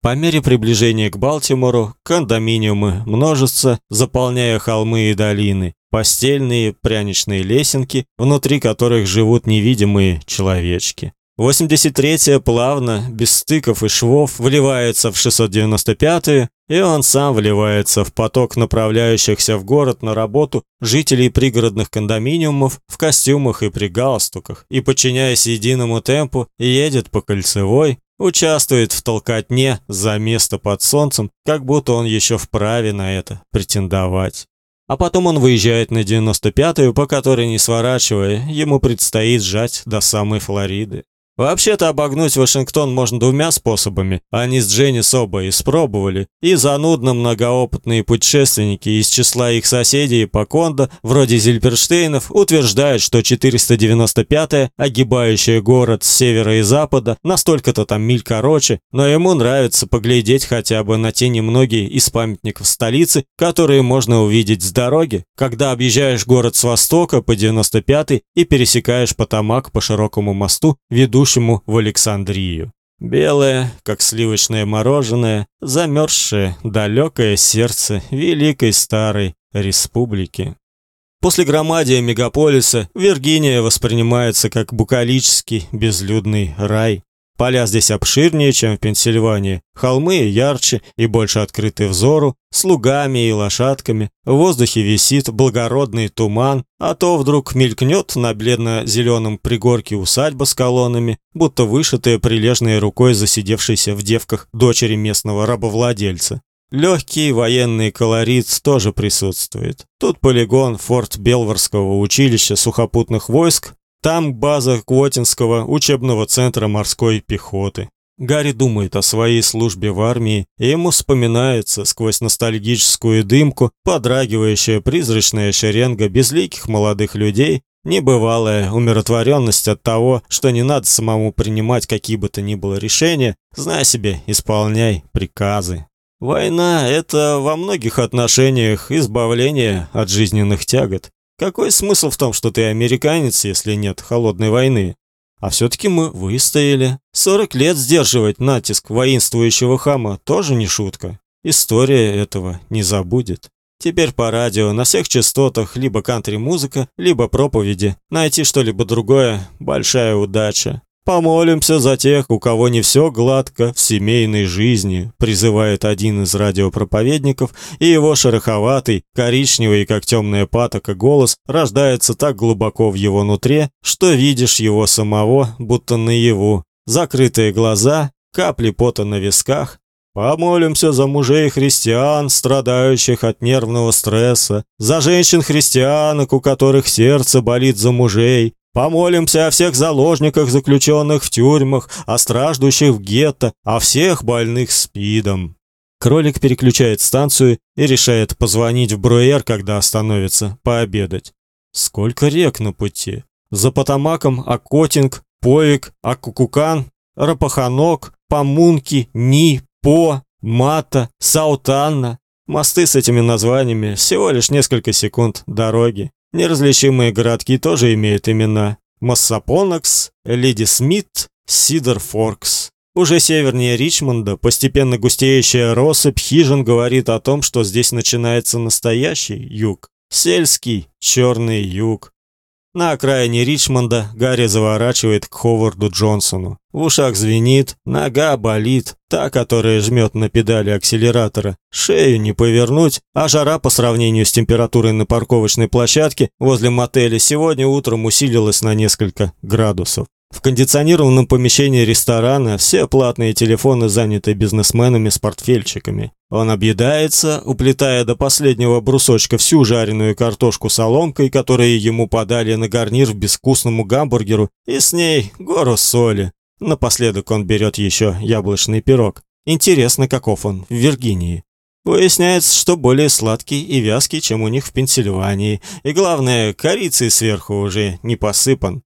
По мере приближения к Балтимору кондоминиумы множатся, заполняя холмы и долины, постельные пряничные лесенки, внутри которых живут невидимые человечки. 83-я плавно, без стыков и швов, вливается в 695-ю, и он сам вливается в поток направляющихся в город на работу жителей пригородных кондоминиумов в костюмах и при галстуках, и, подчиняясь единому темпу, едет по кольцевой, участвует в толкотне за место под солнцем, как будто он еще вправе на это претендовать. А потом он выезжает на 95-ю, по которой не сворачивая, ему предстоит сжать до самой Флориды. Вообще-то обогнуть Вашингтон можно двумя способами. Они с Дженни Соба испробовали, и занудно многоопытные путешественники из числа их соседей по Кондо, вроде Зильперштейнов, утверждают, что 495-я, огибающая город с севера и запада, настолько-то там миль короче, но ему нравится поглядеть хотя бы на те немногие из памятников столицы, которые можно увидеть с дороги, когда объезжаешь город с востока по 95-й и пересекаешь Потамак по широкому мосту, ведущему идущему в Александрию. Белое, как сливочное мороженое, замерзшее, далекое сердце великой старой республики. После громадия мегаполиса Виргиния воспринимается как букалический безлюдный рай. Поля здесь обширнее, чем в Пенсильвании, холмы ярче и больше открыты взору, с лугами и лошадками. В воздухе висит благородный туман, а то вдруг мелькнет на бледно-зеленом пригорке усадьба с колоннами, будто вышитая прилежной рукой засидевшейся в девках дочери местного рабовладельца. Легкий военный колорит тоже присутствует. Тут полигон форт Белварского училища сухопутных войск, там база Квотинского учебного центра морской пехоты. Гарри думает о своей службе в армии, и ему вспоминается сквозь ностальгическую дымку подрагивающая призрачная шеренга безликих молодых людей, небывалая умиротворенность от того, что не надо самому принимать какие бы то ни было решения, знай себе, исполняй приказы. Война это во многих отношениях избавление от жизненных тягот. Какой смысл в том, что ты американец, если нет холодной войны? А все-таки мы выстояли. 40 лет сдерживать натиск воинствующего хама тоже не шутка. История этого не забудет. Теперь по радио на всех частотах либо кантри-музыка, либо проповеди. Найти что-либо другое – большая удача. Помолимся за тех, у кого не все гладко в семейной жизни, призывает один из радиопроповедников, и его шероховатый, коричневый, как темная патока, голос рождается так глубоко в его нутре, что видишь его самого, будто наяву. Закрытые глаза, капли пота на висках. Помолимся за мужей христиан, страдающих от нервного стресса, за женщин-христианок, у которых сердце болит за мужей, Помолимся о всех заложниках, заключенных в тюрьмах, о страждущих в гетто, о всех больных СПИДом. Кролик переключает станцию и решает позвонить в Бруэр, когда остановится, пообедать. Сколько рек на пути? За Потамаком Акотинг, Повик, Акукукан, Рапаханок, Помунки, Ни, По, Мата, Саутанна. Мосты с этими названиями всего лишь несколько секунд дороги. Неразличимые городки тоже имеют имена. Массапонакс, Леди Смит, Сидер Форкс. Уже севернее Ричмонда постепенно густеющая россыпь хижин говорит о том, что здесь начинается настоящий юг. Сельский черный юг. На окраине Ричмонда Гарри заворачивает к Ховарду Джонсону. В ушах звенит, нога болит, та, которая жмет на педали акселератора. Шею не повернуть, а жара по сравнению с температурой на парковочной площадке возле мотеля сегодня утром усилилась на несколько градусов. В кондиционированном помещении ресторана все платные телефоны заняты бизнесменами с портфельчиками. Он объедается, уплетая до последнего брусочка всю жареную картошку соломкой, которую ему подали на гарнир в безвкусному гамбургеру, и с ней гору соли. Напоследок он берет еще яблочный пирог. Интересно, каков он в Виргинии. Выясняется, что более сладкий и вязкий, чем у них в Пенсильвании, и главное, корицей сверху уже не посыпан.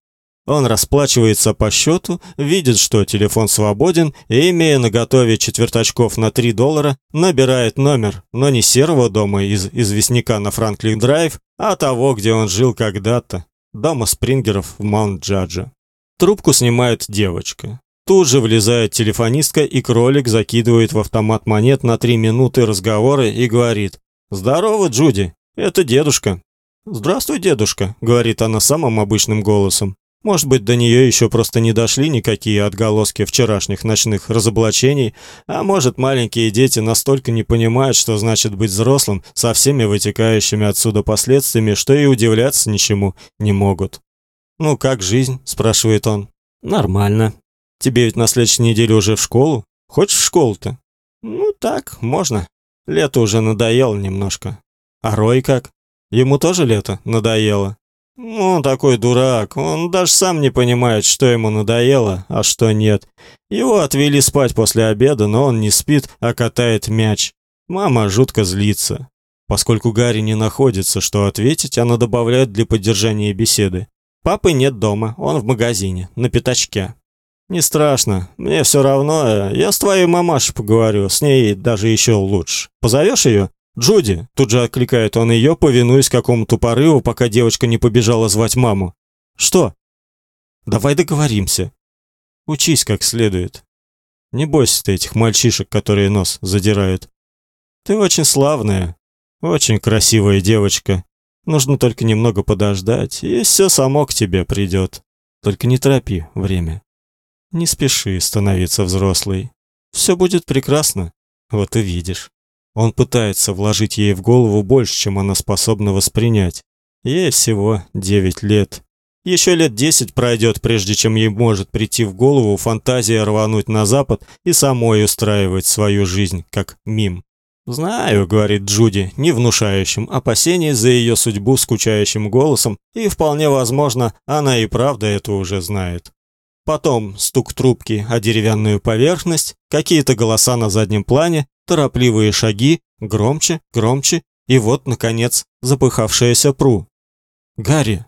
Он расплачивается по счету, видит, что телефон свободен, и, имея наготове четвертачков на 3 доллара, набирает номер, но не серого дома из известняка на Франклин-драйв, а того, где он жил когда-то, дома Спрингеров в Маунт-Джадже. Трубку снимает девочка. Тут же влезает телефонистка, и кролик закидывает в автомат монет на три минуты разговора и говорит «Здорово, Джуди, это дедушка». «Здравствуй, дедушка», — говорит она самым обычным голосом. Может быть, до нее еще просто не дошли никакие отголоски вчерашних ночных разоблачений, а может, маленькие дети настолько не понимают, что значит быть взрослым, со всеми вытекающими отсюда последствиями, что и удивляться ничему не могут. «Ну, как жизнь?» – спрашивает он. «Нормально. Тебе ведь на следующей неделе уже в школу? Хочешь в школу-то?» «Ну, так, можно. Лето уже надоело немножко. А Рой как? Ему тоже лето надоело?» Ну, он такой дурак. Он даже сам не понимает, что ему надоело, а что нет. Его отвели спать после обеда, но он не спит, а катает мяч. Мама жутко злится. Поскольку Гарри не находится, что ответить, она добавляет для поддержания беседы. Папы нет дома, он в магазине, на пятачке. Не страшно, мне все равно, я с твоей мамашей поговорю, с ней даже еще лучше. Позовешь ее? «Джуди!» – тут же откликает он ее, повинуясь какому-то порыву, пока девочка не побежала звать маму. «Что?» «Давай договоримся. Учись как следует. Не бойся ты этих мальчишек, которые нос задирают. Ты очень славная, очень красивая девочка. Нужно только немного подождать, и все само к тебе придет. Только не торопи время. Не спеши становиться взрослой. Все будет прекрасно, вот и видишь». Он пытается вложить ей в голову больше, чем она способна воспринять. Ей всего 9 лет. Еще лет 10 пройдет, прежде чем ей может прийти в голову фантазия рвануть на запад и самой устраивать свою жизнь как мим. «Знаю», — говорит Джуди, не внушающим опасений за ее судьбу скучающим голосом, и вполне возможно, она и правда это уже знает. Потом стук трубки о деревянную поверхность, какие-то голоса на заднем плане, торопливые шаги, громче, громче, и вот, наконец, запыхавшаяся Пру. «Гарри!»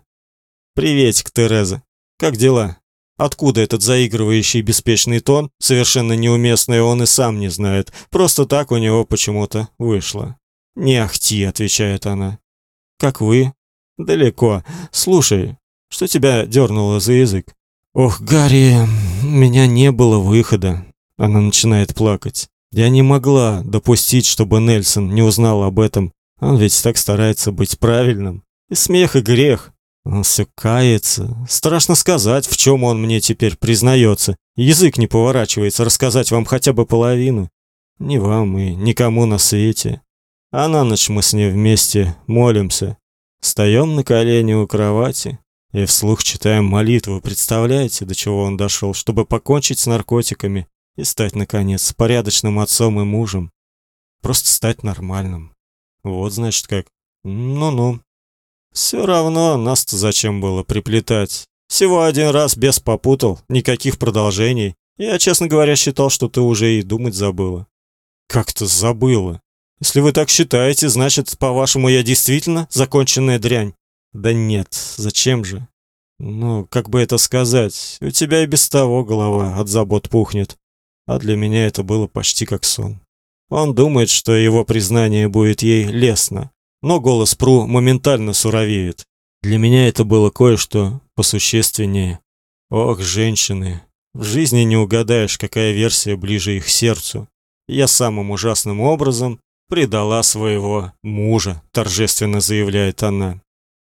«Приветик, Тереза! Как дела?» Откуда этот заигрывающий беспечный тон, совершенно неуместный, он и сам не знает. Просто так у него почему-то вышло. «Не ахти», — отвечает она. «Как вы?» «Далеко. Слушай, что тебя дернуло за язык?» «Ох, Гарри, у меня не было выхода». Она начинает плакать. Я не могла допустить, чтобы Нельсон не узнал об этом. Он ведь так старается быть правильным. И смех, и грех. Он все кается. Страшно сказать, в чем он мне теперь признается. Язык не поворачивается рассказать вам хотя бы половину. Ни вам и никому на свете. А на ночь мы с ней вместе молимся. Встаем на колени у кровати и вслух читаем молитву. Представляете, до чего он дошел, чтобы покончить с наркотиками и стать, наконец, порядочным отцом и мужем. Просто стать нормальным. Вот, значит, как. Ну-ну. Все равно нас-то зачем было приплетать. Всего один раз без попутал, никаких продолжений. Я, честно говоря, считал, что ты уже и думать забыла. Как-то забыла. Если вы так считаете, значит, по-вашему, я действительно законченная дрянь. Да нет, зачем же? Ну, как бы это сказать? У тебя и без того голова от забот пухнет а для меня это было почти как сон. Он думает, что его признание будет ей лестно, но голос Пру моментально суровеет. Для меня это было кое-что посущественнее. Ох, женщины, в жизни не угадаешь, какая версия ближе их сердцу. Я самым ужасным образом предала своего мужа, торжественно заявляет она.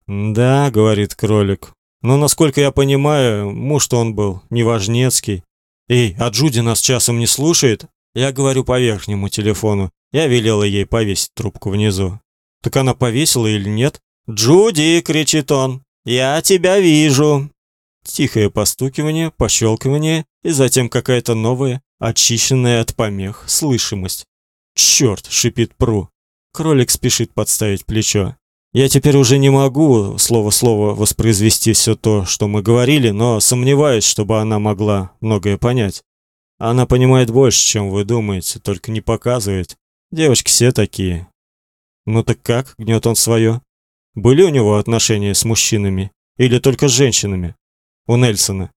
Да, говорит кролик. Но насколько я понимаю, муж-то он был неважнецкий, «Эй, а Джуди нас часом не слушает?» Я говорю по верхнему телефону. Я велела ей повесить трубку внизу. Так она повесила или нет? «Джуди!» — кричит он. «Я тебя вижу!» Тихое постукивание, пощелкивание и затем какая-то новая, очищенная от помех, слышимость. «Черт!» — шипит Пру. Кролик спешит подставить плечо. Я теперь уже не могу слово-слово воспроизвести все то, что мы говорили, но сомневаюсь, чтобы она могла многое понять. Она понимает больше, чем вы думаете, только не показывает. Девочки все такие. Ну так как, гнет он свое? Были у него отношения с мужчинами или только с женщинами? У Нельсона.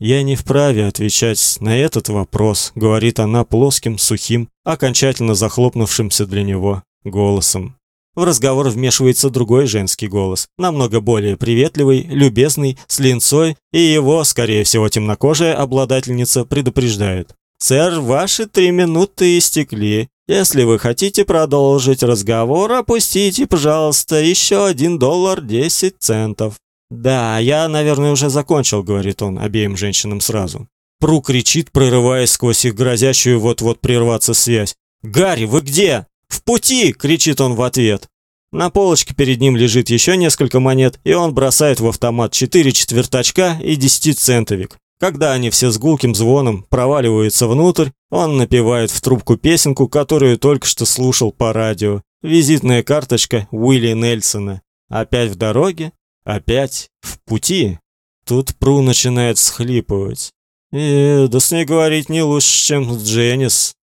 Я не вправе отвечать на этот вопрос, говорит она плоским, сухим, окончательно захлопнувшимся для него голосом. В разговор вмешивается другой женский голос, намного более приветливый, любезный, с линцой, и его, скорее всего, темнокожая обладательница предупреждает. «Сэр, ваши три минуты истекли. Если вы хотите продолжить разговор, опустите, пожалуйста, еще один доллар десять центов». «Да, я, наверное, уже закончил», — говорит он обеим женщинам сразу. Пру кричит, прорываясь сквозь их грозящую вот-вот прерваться связь. «Гарри, вы где?» «В пути!» — кричит он в ответ. На полочке перед ним лежит еще несколько монет, и он бросает в автомат четыре четвертачка и десятицентовик. Когда они все с гулким звоном проваливаются внутрь, он напевает в трубку песенку, которую только что слушал по радио. Визитная карточка Уилли Нельсона. Опять в дороге, опять в пути. Тут Пру начинает схлипывать. И да с ней говорить не лучше, чем с Дженнис.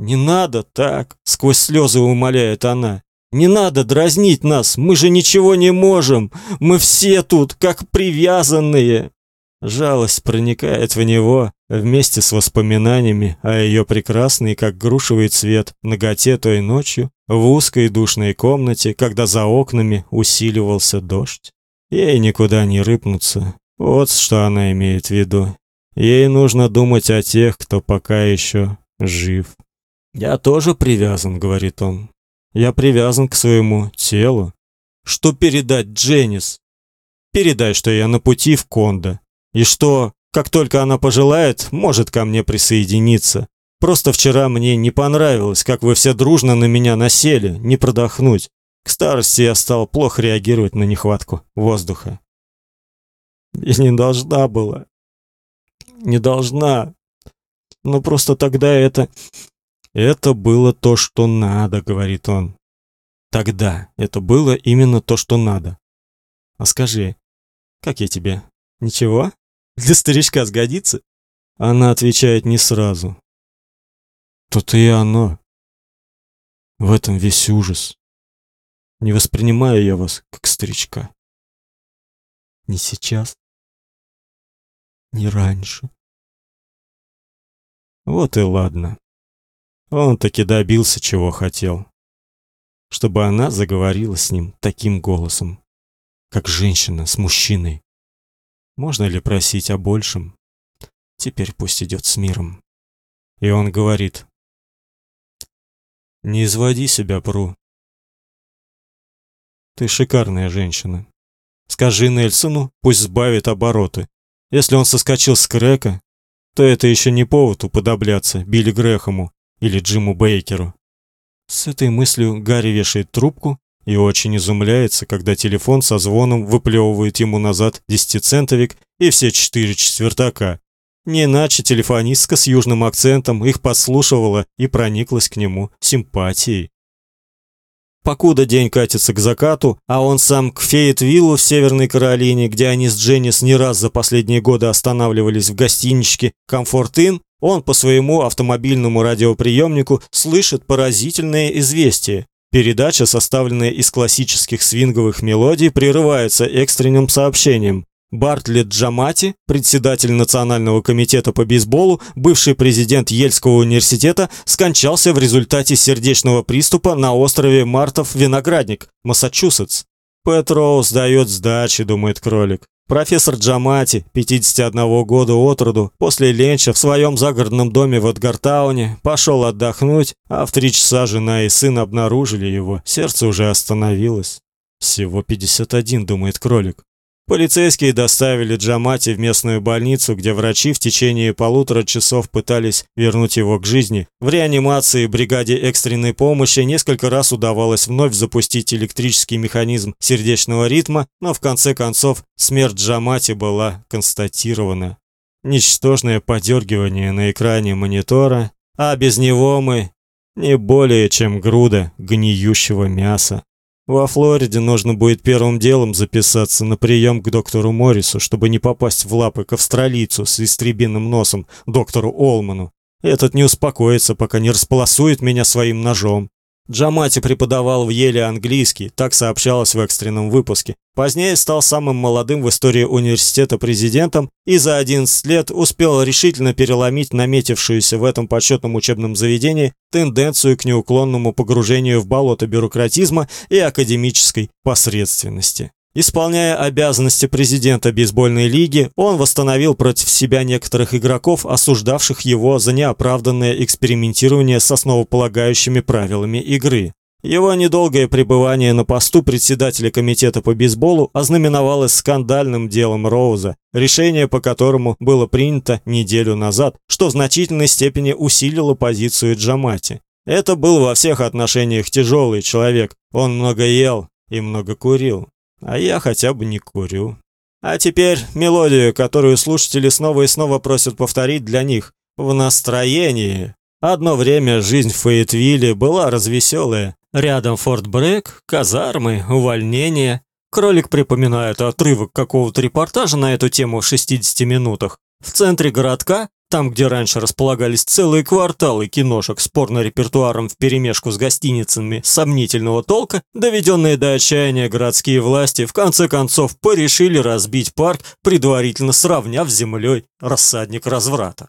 Не надо так, сквозь слезы умоляет она. Не надо дразнить нас, мы же ничего не можем. Мы все тут как привязанные. Жалость проникает в него вместе с воспоминаниями о ее прекрасной, как грушевый цвет, наготе той ночью в узкой душной комнате, когда за окнами усиливался дождь. Ей никуда не рыпнуться. Вот что она имеет в виду. Ей нужно думать о тех, кто пока еще жив. Я тоже привязан, говорит он. Я привязан к своему телу. Что передать Дженнис? Передай, что я на пути в Кондо, и что, как только она пожелает, может ко мне присоединиться. Просто вчера мне не понравилось, как вы все дружно на меня насели, не продохнуть. К старости я стал плохо реагировать на нехватку воздуха. Я не должна была. Не должна. Но просто тогда это это было то, что надо, говорит он. Тогда это было именно то, что надо. А скажи, как я тебе? Ничего? Для старичка сгодится? Она отвечает не сразу. То-то и оно. В этом весь ужас. Не воспринимаю я вас как старичка. Не сейчас, не раньше. Вот и ладно. Он таки добился, чего хотел. Чтобы она заговорила с ним таким голосом, как женщина с мужчиной. Можно ли просить о большем? Теперь пусть идет с миром. И он говорит: "Не изводи себя, Пру. Ты шикарная женщина. Скажи Нельсону, пусть сбавит обороты. Если он соскочил с крека, то это еще не повод уподобляться Билли Грэхэму или Джиму Бейкеру. С этой мыслью Гарри вешает трубку и очень изумляется, когда телефон со звоном выплевывает ему назад десятицентовик и все четыре четвертака. Не иначе телефонистка с южным акцентом их подслушивала и прониклась к нему симпатией. Покуда день катится к закату, а он сам к Фейетвиллу в Северной Каролине, где они с Дженнис не раз за последние годы останавливались в гостиничке Comfort Inn, он по своему автомобильному радиоприемнику слышит поразительное известие. Передача, составленная из классических свинговых мелодий, прерывается экстренным сообщением. Бартлетт Джамати, председатель Национального комитета по бейсболу, бывший президент Ельского университета, скончался в результате сердечного приступа на острове Мартов Виноградник, Массачусетс. Петроус дает сдачи, думает кролик. Профессор Джамати, 51 года от роду, после ленча в своем загородном доме в Эдгартауне пошел отдохнуть, а в три часа жена и сын обнаружили его. Сердце уже остановилось. Всего 51, думает кролик. Полицейские доставили Джамати в местную больницу, где врачи в течение полутора часов пытались вернуть его к жизни. В реанимации бригаде экстренной помощи несколько раз удавалось вновь запустить электрический механизм сердечного ритма, но в конце концов смерть Джамати была констатирована. Ничтожное подергивание на экране монитора, а без него мы не более чем груда гниющего мяса. Во Флориде нужно будет первым делом записаться на прием к доктору Моррису, чтобы не попасть в лапы к австралийцу с истребиным носом, доктору Олману. Этот не успокоится, пока не располосует меня своим ножом. Джамати преподавал в Еле английский, так сообщалось в экстренном выпуске. Позднее стал самым молодым в истории университета президентом и за 11 лет успел решительно переломить наметившуюся в этом почетном учебном заведении тенденцию к неуклонному погружению в болото бюрократизма и академической посредственности. Исполняя обязанности президента бейсбольной лиги, он восстановил против себя некоторых игроков, осуждавших его за неоправданное экспериментирование с основополагающими правилами игры. Его недолгое пребывание на посту председателя комитета по бейсболу ознаменовалось скандальным делом Роуза, решение по которому было принято неделю назад, что в значительной степени усилило позицию Джамати. Это был во всех отношениях тяжелый человек. Он много ел и много курил а я хотя бы не курю. А теперь мелодию, которую слушатели снова и снова просят повторить для них в настроении. Одно время жизнь в Фейетвилле была развеселая. Рядом Форт Брэк, казармы, увольнения. Кролик припоминает отрывок какого-то репортажа на эту тему в 60 минутах. В центре городка там, где раньше располагались целые кварталы киношек с порно-репертуаром вперемешку с гостиницами сомнительного толка, доведенные до отчаяния городские власти в конце концов порешили разбить парк, предварительно сравняв с землей рассадник разврата.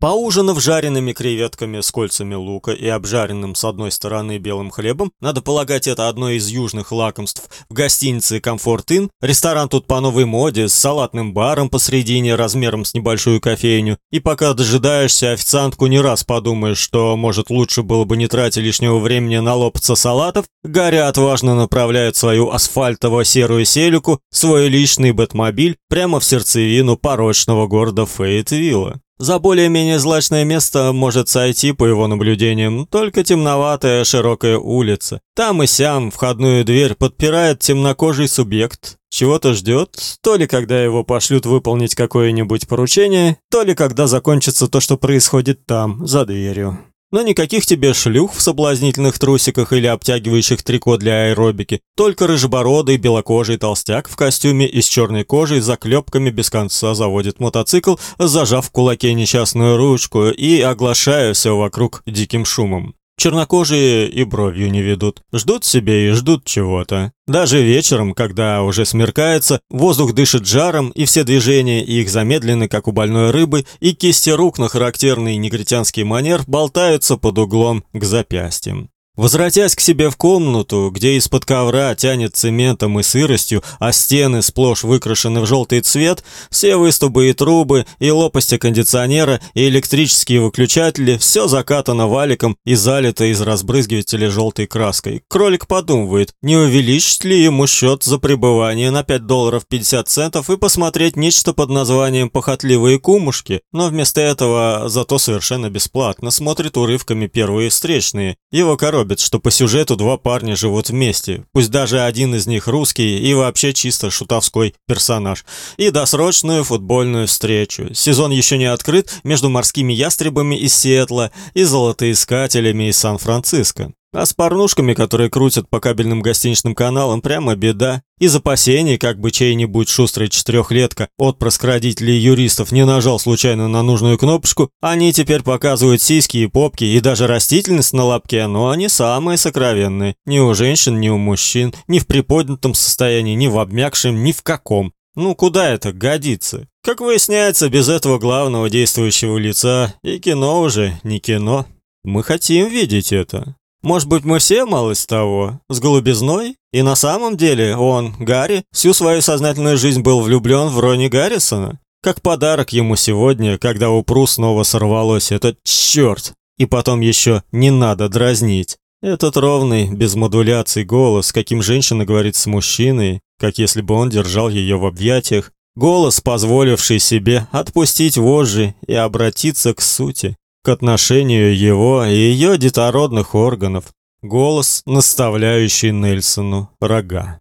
Поужинав жареными креветками с кольцами лука и обжаренным с одной стороны белым хлебом, надо полагать, это одно из южных лакомств, в гостинице «Комфорт Inn», ресторан тут по новой моде, с салатным баром посредине размером с небольшую кофейню, и пока дожидаешься официантку не раз подумаешь, что, может, лучше было бы не тратить лишнего времени на лопаться салатов, Гарри отважно направляет свою асфальтово-серую селюку, свой личный бэтмобиль, прямо в сердцевину порочного города Фейтвилла. За более-менее злачное место может сойти, по его наблюдениям, только темноватая широкая улица. Там и сям входную дверь подпирает темнокожий субъект. Чего-то ждет, то ли когда его пошлют выполнить какое-нибудь поручение, то ли когда закончится то, что происходит там, за дверью. Но никаких тебе шлюх в соблазнительных трусиках или обтягивающих трико для аэробики. Только рыжебородый белокожий толстяк в костюме из черной кожи с заклепками без конца заводит мотоцикл, зажав в кулаке несчастную ручку и оглашая все вокруг диким шумом. Чернокожие и бровью не ведут. Ждут себе и ждут чего-то. Даже вечером, когда уже смеркается, воздух дышит жаром, и все движения их замедлены, как у больной рыбы, и кисти рук на характерный негритянский манер болтаются под углом к запястьям. Возвратясь к себе в комнату, где из-под ковра тянет цементом и сыростью, а стены сплошь выкрашены в желтый цвет, все выступы и трубы, и лопасти кондиционера, и электрические выключатели, все закатано валиком и залито из разбрызгивателя желтой краской. Кролик подумывает, не увеличить ли ему счет за пребывание на 5 долларов 50 центов и посмотреть нечто под названием «Похотливые кумушки», но вместо этого зато совершенно бесплатно смотрит урывками первые встречные. Его коробка коробит, что по сюжету два парня живут вместе, пусть даже один из них русский и вообще чисто шутовской персонаж, и досрочную футбольную встречу. Сезон еще не открыт между морскими ястребами из Сиэтла и золотоискателями из Сан-Франциско. А с порнушками, которые крутят по кабельным гостиничным каналам, прямо беда. Из опасений, как бы чей-нибудь шустрый четырехлетка, отпрыск родителей юристов, не нажал случайно на нужную кнопочку, они теперь показывают сиськи и попки и даже растительность на лобке, но они самые сокровенные. Ни у женщин, ни у мужчин, ни в приподнятом состоянии, ни в обмякшем, ни в каком. Ну куда это годится? Как выясняется, без этого главного действующего лица и кино уже не кино. Мы хотим видеть это. Может быть, мы все малость того, с голубизной? И на самом деле он, Гарри, всю свою сознательную жизнь был влюблен в Ронни Гаррисона? Как подарок ему сегодня, когда у Пру снова сорвалось этот черт. И потом еще не надо дразнить. Этот ровный, без модуляций голос, каким женщина говорит с мужчиной, как если бы он держал ее в объятиях, голос, позволивший себе отпустить вожжи и обратиться к сути к отношению его и ее детородных органов, голос, наставляющий Нельсону рога.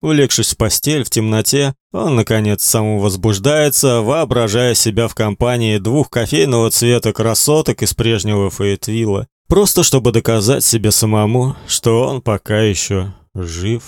Улегшись в постель в темноте, он, наконец, самовозбуждается, воображая себя в компании двух кофейного цвета красоток из прежнего Фейетвилла, просто чтобы доказать себе самому, что он пока еще жив.